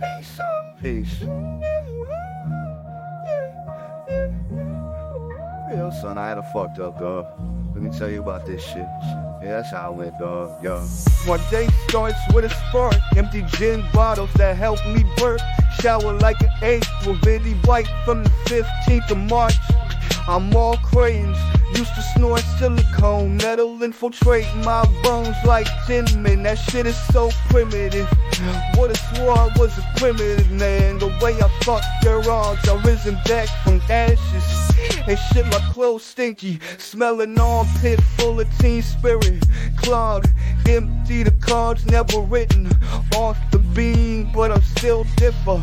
Peace. Peace. Yo, son, I had a fucked up, dog. Let me tell you about this shit. Yeah, that's how I went, dog. Yo. My day starts with a spark. Empty gin bottles that help me work. Shower like an April, really white from the 15th of March. I'm all cranes, used to snort silicone, metal infiltrate my bones like Tinman. That shit is so primitive. What a swore I was a primitive man. The way I fucked your odds, I risen back from ashes. And shit, my clothes stinky, smelling armpit full of teen spirit. Clogged, empty, the cards never written off the beam, but I'm still differ.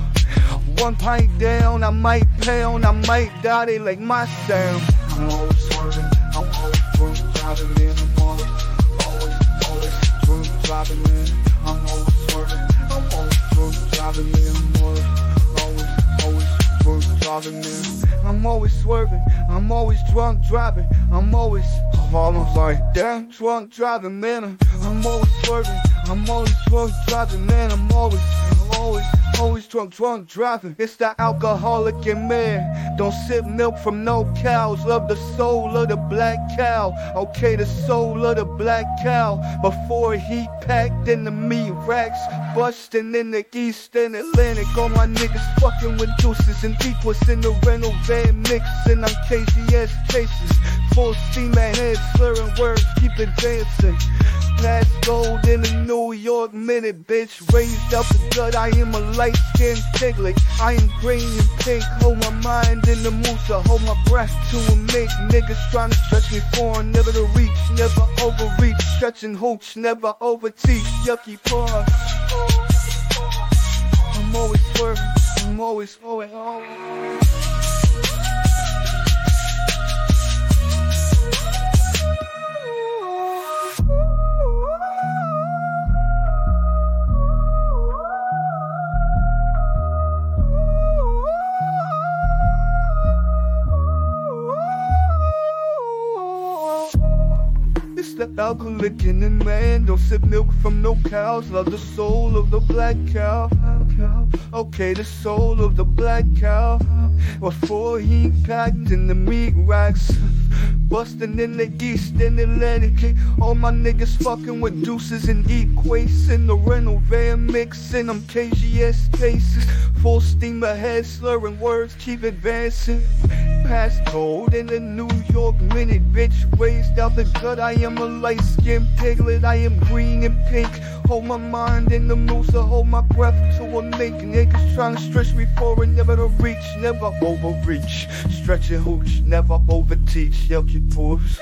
One pint down, I might pound, I might die, they like my sound. I'm always swerving, I'm always drunk, driving in, I'm always, always, always drunk, driving in. I'm always swerving, I'm always swerving, I'm always drunk driving, I'm always, I'm sorry, damn drunk driving, man. I'm always swerving, I'm always drunk driving, man. I'm always, always. Always drunk, drunk driving. It's the alcoholic in me. Don't sip milk from no cows. Love the soul of the black cow. Okay, the soul of the black cow. Before he packed in the meat racks. Busting in the East and Atlantic. All my niggas fucking with deuces and equals in the rental van mixing. I'm cases. Full steam ahead, slurring words, keep it dancing. Gold in the New York minute, bitch. Raised up the gut, I am a light skinned piglet. I am green and pink, hold my mind in the Musa, hold my breath to a mink. Niggas trying to stretch me for never to reach, never overreach. Stretching hooch, never overteach. Yucky paws. I'm always swerving, I'm always, always, always. The alcoholic in the man. Don't sip milk from no cows. Love the soul of the black cow. Okay, the soul of the black cow. Before he packed in the meat racks. Bustin' in the east and Atlantic. All my niggas fucking with deuces and equates in the rental van mixing. I'm KGS cases. Full steam ahead, slurring words, keep advancing. Past cold in the New York minute, bitch. Raised out the gut, I am a light skinned piglet. I am green and pink. Hold my mind in the moose, hold my breath to a make. Niggas trying to stretch me for forward, never to reach, never overreach. Stretching hooch, never overteach. Yuck your pores.